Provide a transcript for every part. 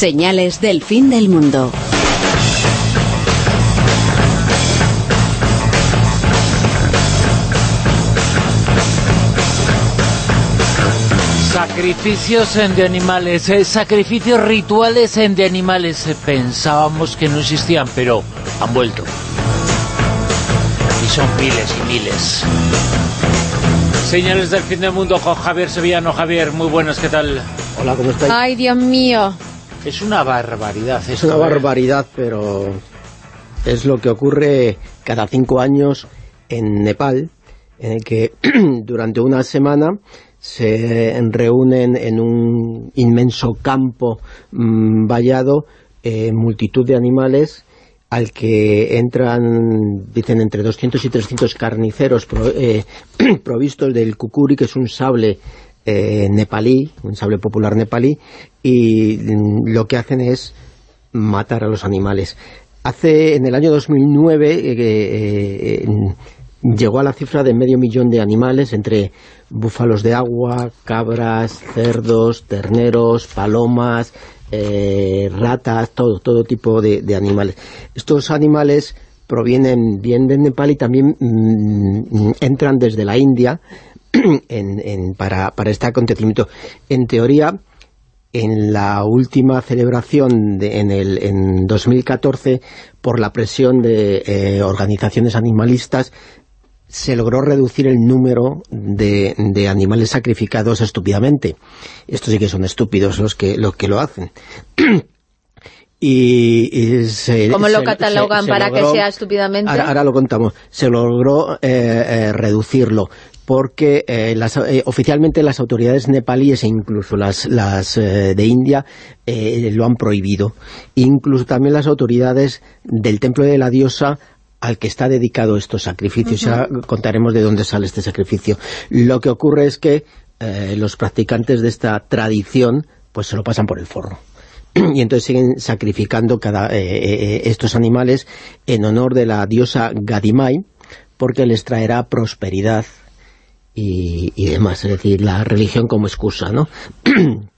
Señales del fin del mundo. Sacrificios de animales, eh, sacrificios rituales de animales. Eh, pensábamos que no existían, pero han vuelto. Y son miles y miles. Señales del fin del mundo con Javier Sevillano. Javier, muy buenas, ¿qué tal? Hola, ¿cómo estáis? Ay, Dios mío. Es una barbaridad Es una ¿eh? barbaridad, pero es lo que ocurre cada cinco años en Nepal, en el que durante una semana se reúnen en un inmenso campo mm, vallado eh, multitud de animales al que entran, dicen, entre 200 y 300 carniceros eh, provistos del kukuri, que es un sable eh, nepalí, un sable popular nepalí, y lo que hacen es matar a los animales. Hace, en el año 2009, llegó a la cifra de medio millón de animales entre búfalos de agua, cabras, cerdos, terneros, palomas, eh, ratas, todo, todo tipo de, animales. Estos animales provienen bien de Nepal y también mm, entran desde la India para, este acontecimiento. En teoría, en la última celebración en, el, en 2014, por la presión de eh, organizaciones animalistas, se logró reducir el número de, animales sacrificados estúpidamente. Estos sí que son estúpidos los que, los que lo hacen. y, ¿Cómo lo catalogan para que sea estúpidamente? Ahora, lo contamos. Se logró eh, eh, reducirlo porque eh, oficialmente las autoridades nepalíes e incluso las, las de India lo han prohibido. Incluso también las autoridades del templo de la diosa al que está dedicado estos sacrificios. Ya contaremos de dónde sale este sacrificio. Lo que ocurre es que eh, los practicantes de esta tradición pues se lo pasan por el forro. y entonces siguen sacrificando cada, eh, eh, estos animales en honor de la diosa Gadimai, porque les traerá prosperidad y, y demás, es decir, la religión como excusa, ¿no?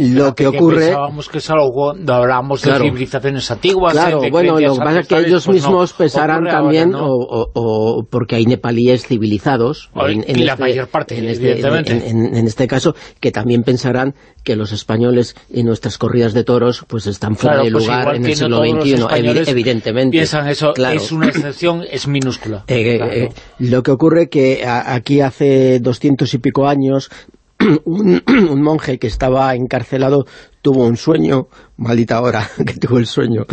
lo que, ocurre... Pensábamos que es algo, hablamos de civilizaciones antiguas... Claro, bueno, lo que pasa es que ellos pues mismos pensarán también, o, porque hay nepalíes civilizados... En, la este, mayor parte, en este, evidentemente. En, este caso, que también pensarán que los españoles y nuestras corridas de toros pues están fuera de pues lugar en el siglo XXI, evidentemente. Piensan eso, es una excepción, es minúscula. Eh, eh, lo que ocurre que aquí hace doscientos y pico años un, monje que estaba encarcelado tuvo un sueño, maldita hora que tuvo el sueño,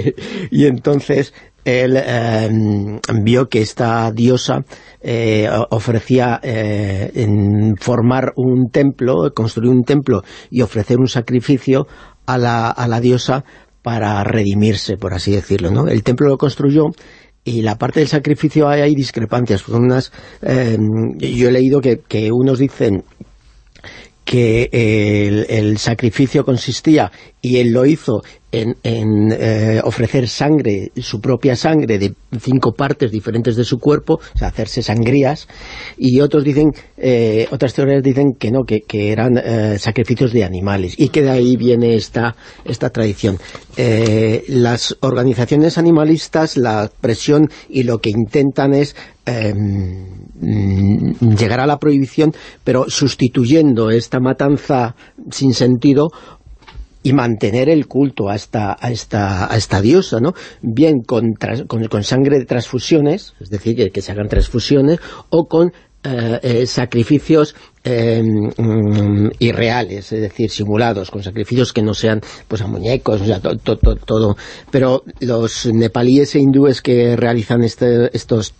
y entonces él em, vio que esta diosa eh, ofrecía eh, en formar un templo, construir un templo y ofrecer un sacrificio a la, a la diosa para redimirse, por así decirlo. ¿no? El templo lo construyó y la parte del sacrificio hay, hay discrepancias. Unas, em, yo he leído que, que unos dicen que el, sacrificio consistía, y él lo hizo, en, eh, ofrecer sangre, su propia sangre, de cinco partes diferentes de su cuerpo, o sea, hacerse sangrías, y otros dicen, eh, otras teorías dicen que no, que, eran eh, sacrificios de animales, y que de ahí viene esta, esta tradición. las organizaciones animalistas, la presión y lo que intentan es em, llegar a la prohibición, pero sustituyendo esta matanza sin sentido y mantener el culto a esta, a esta, a esta diosa, ¿no? Bien con, con, sangre de transfusiones, es decir, que, se hagan transfusiones, o con eh, eh, sacrificios em, mm, irreales, es decir, simulados, con sacrificios que no sean pues a muñecos, o sea, todo. Pero los nepalíes e hindúes que realizan este, estos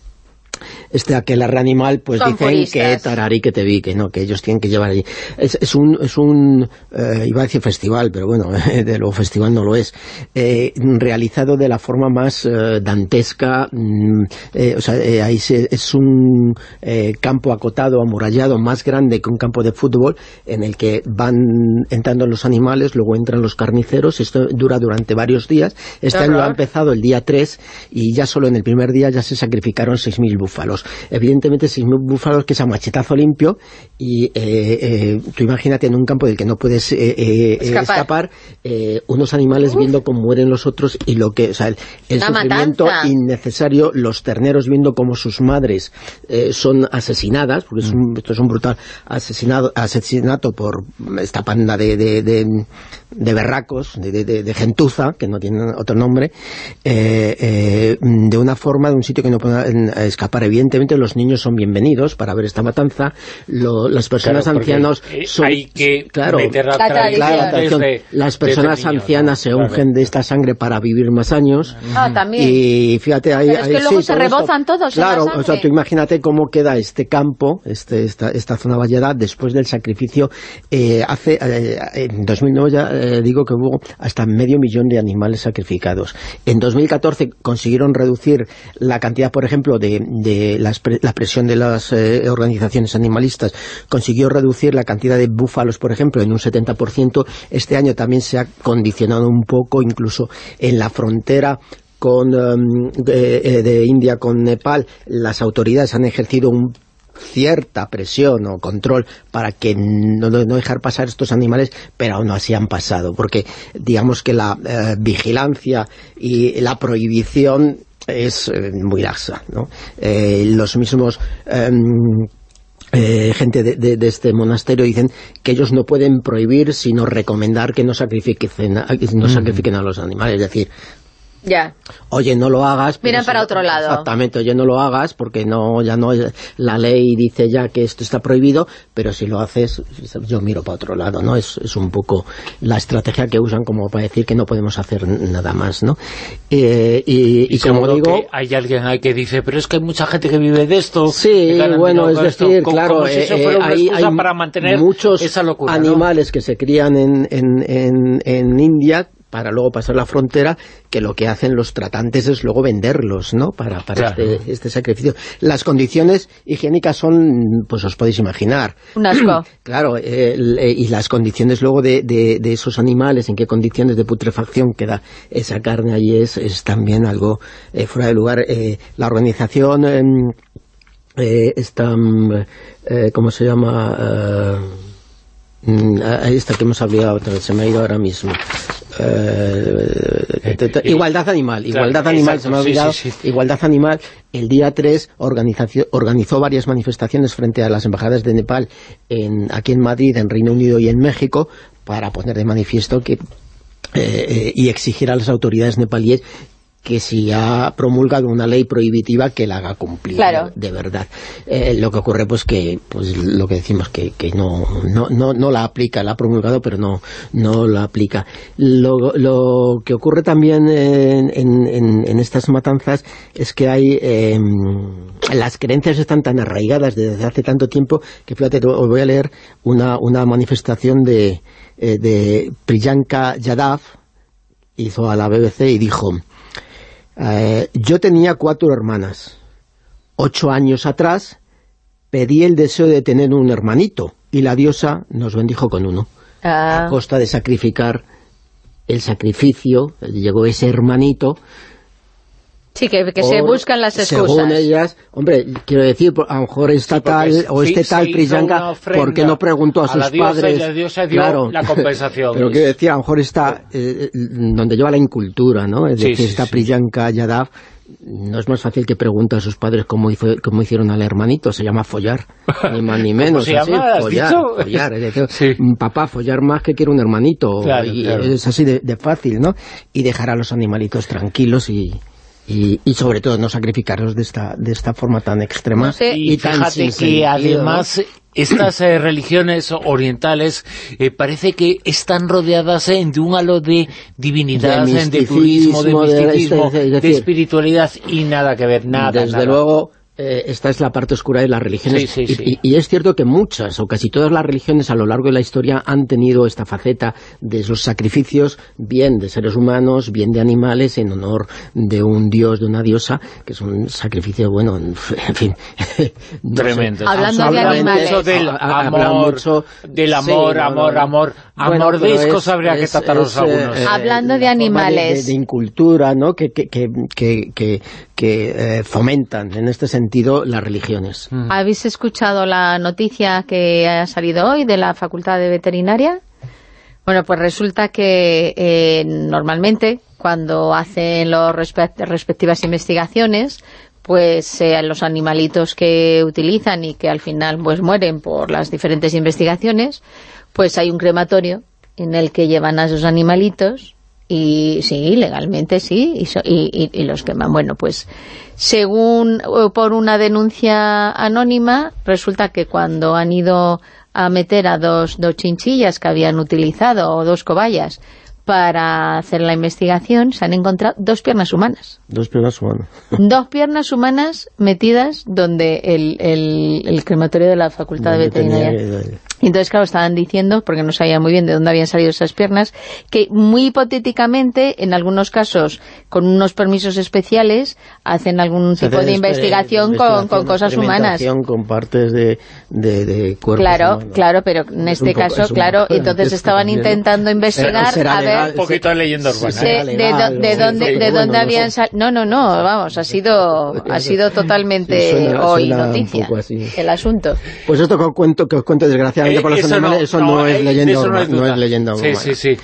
este aquel animal, pues dicen que tarari que te vi, que no, que ellos tienen que llevar allí. Es, es un, es un eh, iba a decir festival, pero bueno, de lo festival no lo es, eh, realizado de la forma más eh, dantesca, mm, o sea, ahí es un campo acotado, amurallado, más grande que un campo de fútbol, en el que van entrando los animales, luego entran los carniceros, esto dura durante varios días, este año ha empezado el día 3 y ya solo en el primer día ya se sacrificaron 6.000 búfalos. Evidentemente 6.000 búfalos que es a machetazo limpio y tú imagínate en un campo del que no puedes escapar, unos animales viendo cómo mueren los otros y lo que, o sea, el, sufrimiento innecesario, los terneros viendo cómo sus madres son asesinadas, porque esto es un brutal asesinado, asesinato por esta panda de, de, de, berracos, de, de, gentuza, que no tienen otro nombre, eh, eh, de una forma, de un sitio que no pueden escapar. Evidentemente los niños son bienvenidos para ver esta matanza, las personas ancianas son... Hay que claro, las personas ancianas se ungen de esta sangre para vivir más años. Ah, también. Y fíjate, ahí... Pero es que luego se rebozan todos Claro, o sea, tú imagínate cómo queda este campo, este, esta, esta zona vallada, después del sacrificio. Eh, hace En 2009 ya digo que hubo hasta medio millón de animales sacrificados. En 2014 consiguieron reducir la cantidad, por ejemplo, de, la, presión de las eh, organizaciones animalistas, consiguió reducir la cantidad de búfalos, por ejemplo, en un 70%. Este año también se ha condicionado un poco, incluso en la frontera con, em, de, de, India con Nepal, las autoridades han ejercido un cierta presión o control para que no, dejar pasar estos animales, pero aún así han pasado, porque digamos que la eh, vigilancia y la prohibición es eh, muy laxa, ¿no? Eh, los mismos... Em, gente de, este monasterio dicen que ellos no pueden prohibir sino recomendar que no sacrifiquen, no sacrifiquen a los animales, es decir, ya. Oye, no lo hagas. Miren para otro lado. Exactamente, oye, no lo hagas porque no ya no la ley dice ya que esto está prohibido, pero si lo haces, yo miro para otro lado, ¿no? Es, es un poco la estrategia que usan como para decir que no podemos hacer nada más, ¿no? Eh, y, como digo... hay alguien ahí que dice, pero es que hay mucha gente que vive de esto. Sí, bueno, es decir, claro, eh, eh, hay, para mantener muchos esa locura, animales que se crían en, en, en, en India para luego pasar la frontera, que lo que hacen los tratantes es luego venderlos, ¿no?, para, para este, este, sacrificio. Las condiciones higiénicas son, pues os podéis imaginar. Un asco. claro, eh, y las condiciones luego de, de, esos animales, en qué condiciones de putrefacción queda esa carne allí es, es también algo eh, fuera de lugar. Eh, la organización... Em, esta, mm, ¿cómo se llama?, Mm, ahí está que hemos hablado, se me ha ido ahora mismo. Eh, igualdad animal, igualdad animal, se me ha olvidado, igualdad animal, el día 3 organizó varias manifestaciones frente a las embajadas de Nepal en, aquí en Madrid, en Reino Unido y en México, para poner de manifiesto que eh, eh, y exigir a las autoridades nepalíes que si ha promulgado una ley prohibitiva que la haga cumplir de verdad. Eh, lo que ocurre pues que pues lo que decimos que, que no, no, no, no, la aplica, la ha promulgado pero no, no la aplica. Lo, lo que ocurre también en, en, en, estas matanzas es que hay eh, las creencias están tan arraigadas desde hace tanto tiempo que fíjate, os voy a leer una, una manifestación de, eh, de Priyanka Yadav hizo a la BBC y dijo eh, yo tenía cuatro hermanas. Ocho años atrás pedí el deseo de tener un hermanito y la diosa nos bendijo con uno. A ah. costa de sacrificar el sacrificio, llegó ese hermanito Sí, que, se buscan las excusas. Según ellas, hombre, quiero decir, a lo mejor esta tal, o este tal Priyanka, ¿por qué no preguntó a, sus padres? claro, la compensación. Pero quiero decir, a lo mejor está, eh, donde lleva la incultura, ¿no? Es decir, esta Priyanka Yadav, no es más fácil que pregunte a sus padres cómo, hizo, cómo hicieron al hermanito, se llama follar, ni más ni menos. se llama? follar, follar, papá, follar más que quiere un hermanito, y es así de, de, fácil, ¿no? Y dejar a los animalitos tranquilos y, y, sobre todo no sacrificarlos de esta, de esta forma tan extrema y, fíjate que además estas eh, religiones orientales eh, parece que están rodeadas eh, de un halo de divinidad, de, de turismo, de misticismo, de, espiritualidad y nada que ver, nada. Desde luego eh, esta es la parte oscura de las religiones. Y, es cierto que muchas o casi todas las religiones a lo largo de la historia han tenido esta faceta de los sacrificios bien de seres humanos, bien de animales en honor de un dios, de una diosa que es un sacrificio, bueno, en fin. Tremendo. Hablando de animales. Del amor, del amor, amor, amor. Amor discos habría que tratarlos algunos. hablando de animales. de, incultura, ¿no? que, que, que, que que eh, fomentan en este sentido las religiones. Mm. ¿Habéis escuchado la noticia que ha salido hoy de la Facultad de Veterinaria? Bueno, pues resulta que eh, normalmente cuando hacen las respectivas investigaciones, pues eh, los animalitos que utilizan y que al final pues mueren por las diferentes investigaciones, pues hay un crematorio en el que llevan a esos animalitos y sí, legalmente sí, y, y, los queman. Bueno, pues según por una denuncia anónima, resulta que cuando han ido a meter a dos, dos chinchillas que habían utilizado, o dos cobayas, para hacer la investigación, se han encontrado dos piernas humanas. Dos piernas humanas. dos piernas humanas metidas donde el, el, crematorio de la Facultad de Veterinaria. Y entonces, claro, estaban diciendo, porque no sabían muy bien de dónde habían salido esas piernas, que muy hipotéticamente, en algunos casos, con unos permisos especiales, hacen algún tipo de investigación, con, con, cosas humanas. con partes de, de, cuerpos Claro, claro, pero en este caso, claro, entonces estaban intentando investigar a ver... Un poquito de leyenda urbana. De, dónde, de dónde habían salido... No, no, no, vamos, ha sido, ha sido totalmente hoy noticia el asunto. Pues esto que os cuento, que os cuento desgraciadamente eso no, es leyenda, no, es leyenda Sí, sí, sí.